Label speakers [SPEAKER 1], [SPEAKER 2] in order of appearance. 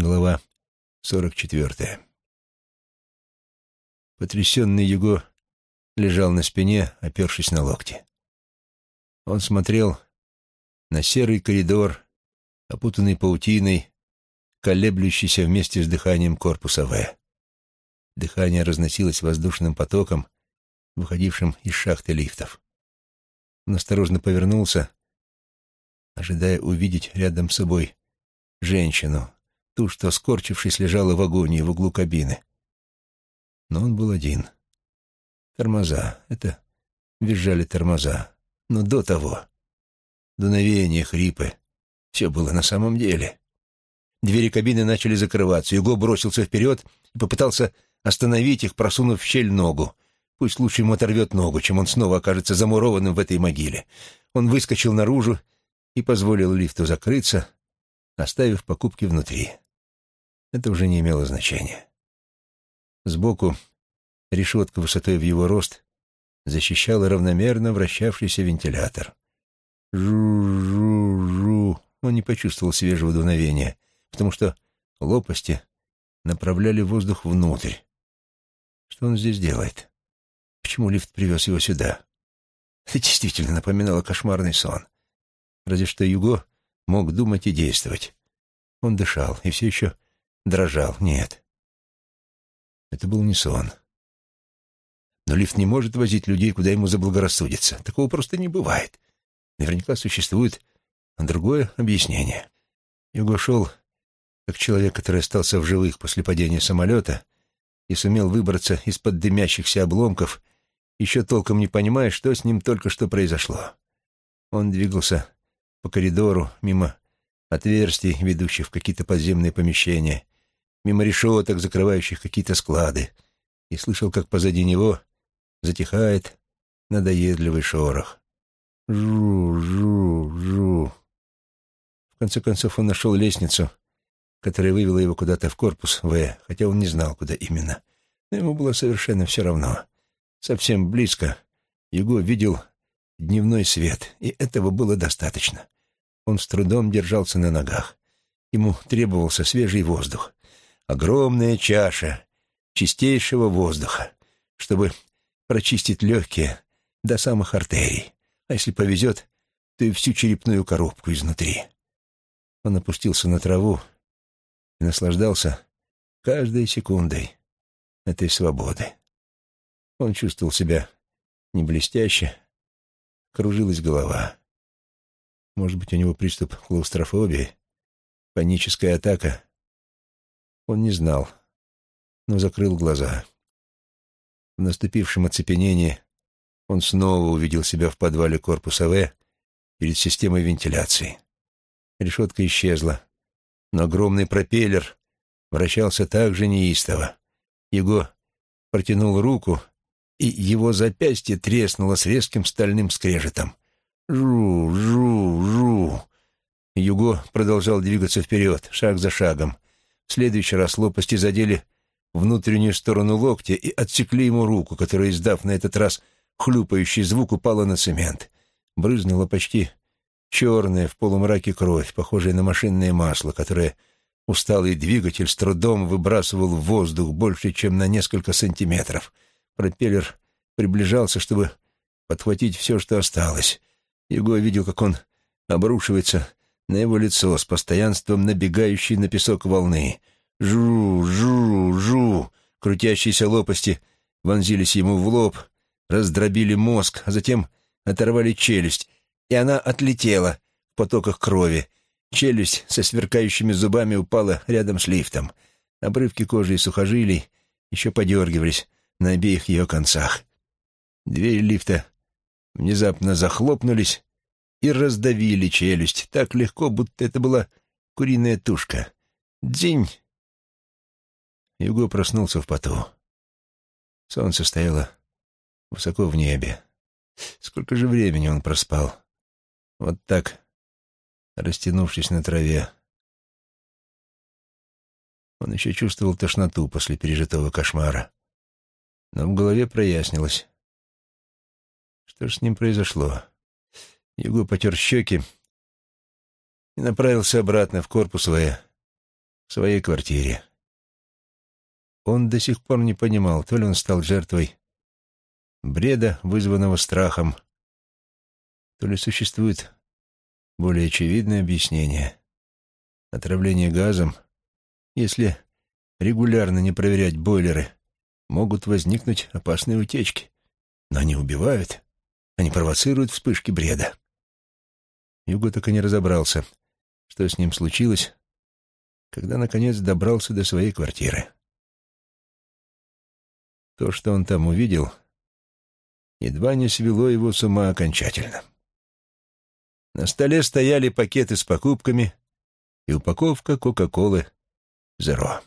[SPEAKER 1] Глава сорок четвертая. Потрясенный Юго лежал на спине, опершись на локти. Он смотрел на серый коридор, опутанный паутиной, колеблющийся вместе с дыханием корпуса В. Дыхание разносилось воздушным потоком, выходившим из шахты лифтов. Он осторожно повернулся, ожидая увидеть рядом с собой женщину, ту, что, скорчившись, лежала в агонии в углу кабины. Но он был один. Тормоза. Это визжали тормоза. Но до того. Дуновение, хрипы. Все было на самом деле. Двери кабины начали закрываться. Юго бросился вперед и попытался остановить их, просунув в щель ногу. Пусть лучше ему оторвет ногу, чем он снова окажется замурованным в этой могиле. Он выскочил наружу и позволил лифту закрыться, оставив покупки внутри. Это уже не имело значения. Сбоку решетка высотой в его рост защищала равномерно вращавшийся вентилятор. Жу-жу-жу. Он не почувствовал свежего дуновения, потому что лопасти направляли воздух внутрь. Что он здесь делает? Почему лифт привез его сюда? Это действительно напоминало кошмарный сон. Разве что Юго мог думать и действовать. Он дышал и все еще дрожал. Нет. Это был не сон. Но лифт не может возить людей, куда ему заблагорассудится. Такого просто не бывает. Наверняка существует другое объяснение. Юго шел, как человек, который остался в живых после падения самолета и сумел выбраться из-под дымящихся обломков, еще толком не понимая, что с ним только что произошло. Он двигался по коридору, мимо отверстий, ведущих в какие-то подземные помещения, мимо решеток, закрывающих какие-то склады, и слышал, как позади него затихает надоедливый шорох. Жу-жу-жу. В конце концов он нашел лестницу, которая вывела его куда-то в корпус В, хотя он не знал, куда именно. Но ему было совершенно все равно. Совсем близко Юго видел дневной свет, и этого было достаточно. Он с трудом держался на ногах. Ему требовался свежий воздух. Огромная чаша чистейшего воздуха, чтобы прочистить легкие до самых артерий, а если повезет, то и всю черепную коробку изнутри. Он опустился на траву и наслаждался каждой секундой этой свободы. Он чувствовал себя не блестяще, кружилась голова. Может быть, у него приступ клаустрофобии, паническая атака. Он не знал, но закрыл глаза. В наступившем оцепенении он снова увидел себя в подвале корпуса В перед системой вентиляции. Решетка исчезла, но огромный пропеллер вращался так же неистово. Его протянул руку, и его запястье треснуло с резким стальным скрежетом. Жу, жу, жу. Юго продолжал двигаться вперед, шаг за шагом. Следующий раз лопасти задели внутреннюю сторону локтя и отсекли ему руку, которая, издав на этот раз хлюпающий звук, упала на цемент. Брызнула почти черная в полумраке кровь, похожая на машинное масло, которое усталый двигатель с трудом выбрасывал в воздух больше, чем на несколько сантиметров. Пропеллер приближался, чтобы подхватить все, что осталось. Его видел, как он обрушивается на его лицо с постоянством набегающей на песок волны. Жу, жу, жу. Крутящиеся лопасти вонзились ему в лоб, раздробили мозг, а затем оторвали челюсть, и она отлетела в потоках крови. Челюсть со сверкающими зубами упала рядом с лифтом. Обрывки кожи и сухожилий еще подергивались на обеих ее концах. Двери лифта внезапно захлопнулись и раздавили челюсть так легко, будто это была куриная тушка. Дзинь! Юго проснулся в поту. Солнце стояло высоко в небе. Сколько же времени он проспал? Вот так, растянувшись на траве. Он еще чувствовал тошноту после пережитого кошмара. Но в голове прояснилось. Что же с ним произошло? Юго потер щеки и направился обратно в корпус В. в своей квартире. Он до сих пор не понимал, то ли он стал жертвой бреда, вызванного страхом, то ли существует более очевидное объяснение. Отравление газом, если регулярно не проверять бойлеры, могут возникнуть опасные утечки. Но они убивают, они провоцируют вспышки бреда. Юго так и не разобрался, что с ним случилось, когда, наконец, добрался до своей квартиры. То, что он там увидел, едва не свело его с ума окончательно. На столе стояли пакеты с покупками и упаковка Кока-Колы «Зеро».